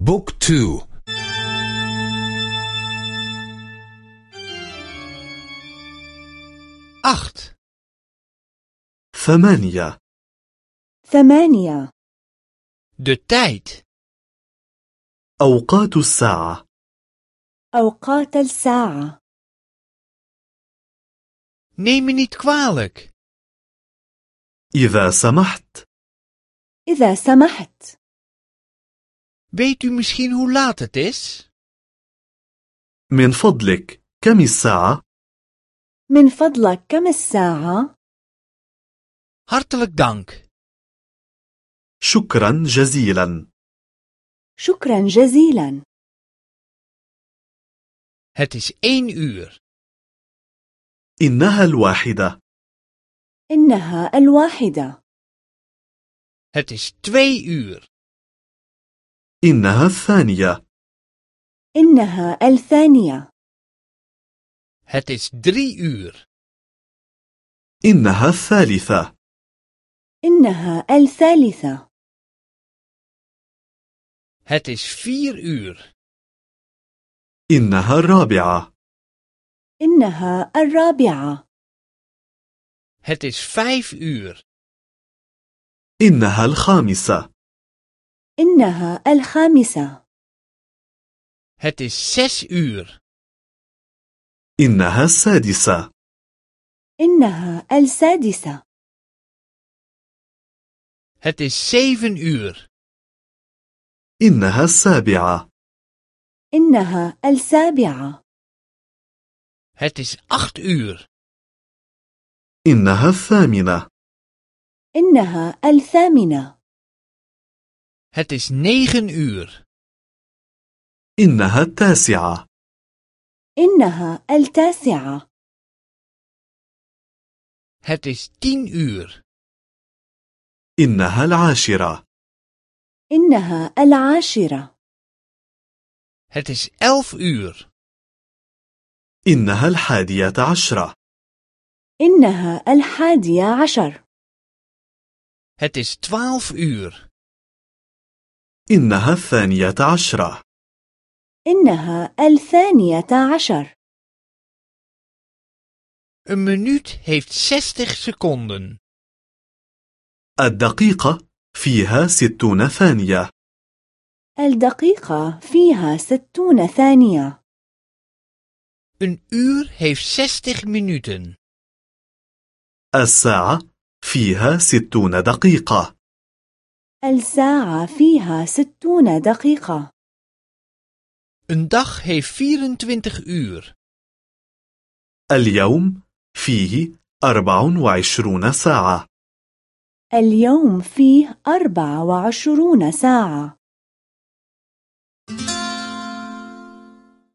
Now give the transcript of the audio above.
بوك تو أخت ثمانية ثمانية de tijd. أوقات الساعة أوقات الساعة neem me niet kwalijk. إذا سمحت إذا سمحت weet u misschien hoe laat het is? من فضلك كم الساعة؟ من فضلك كم الساعة؟ hartelijk dank. شكرا جزيلا. شكرا جزيلا. Het is één uur. إنها الواحدة. إنها الواحدة. Het is twee uur. إنها الثانية. إنها الثانية. Het is drie uur. إنها الثالثة. إنها الثالثة. Het is vier uur. إنها الرابعة. إنها الرابعة. Het is vijf uur. إنها الخامسة. إنها الخامسة. Het is zes uur. إنها السادسة. إنها السادسة. Het is zeven uur. إنها السابعة. إنها السابعة. Het is acht uur. إنها الثامنة. إنها الثامنة. Het is negen uur. إنها التاسعة. إنها التاسعة. Het is tien uur. إنها العاشرة. إنها العاشرة. Het is elf uur. إنها الحادية عشرة. إنها الحادية عشر. Het is twaalf uur. إنها الثانية عشرة. إنها الثانية عشر. Een minuut heeft zestig seconden. الدقيقة فيها ستون ثانية. الدقيقة فيها ستون ثانية. Een uur heeft zestig minuten. الساعة فيها ستون دقيقة. الساعة فيها ستون دقيقة. Een dag heeft 24 uur. اليوم فيه أربع وعشرون ساعة. اليوم فيه أربع وعشرون ساعة.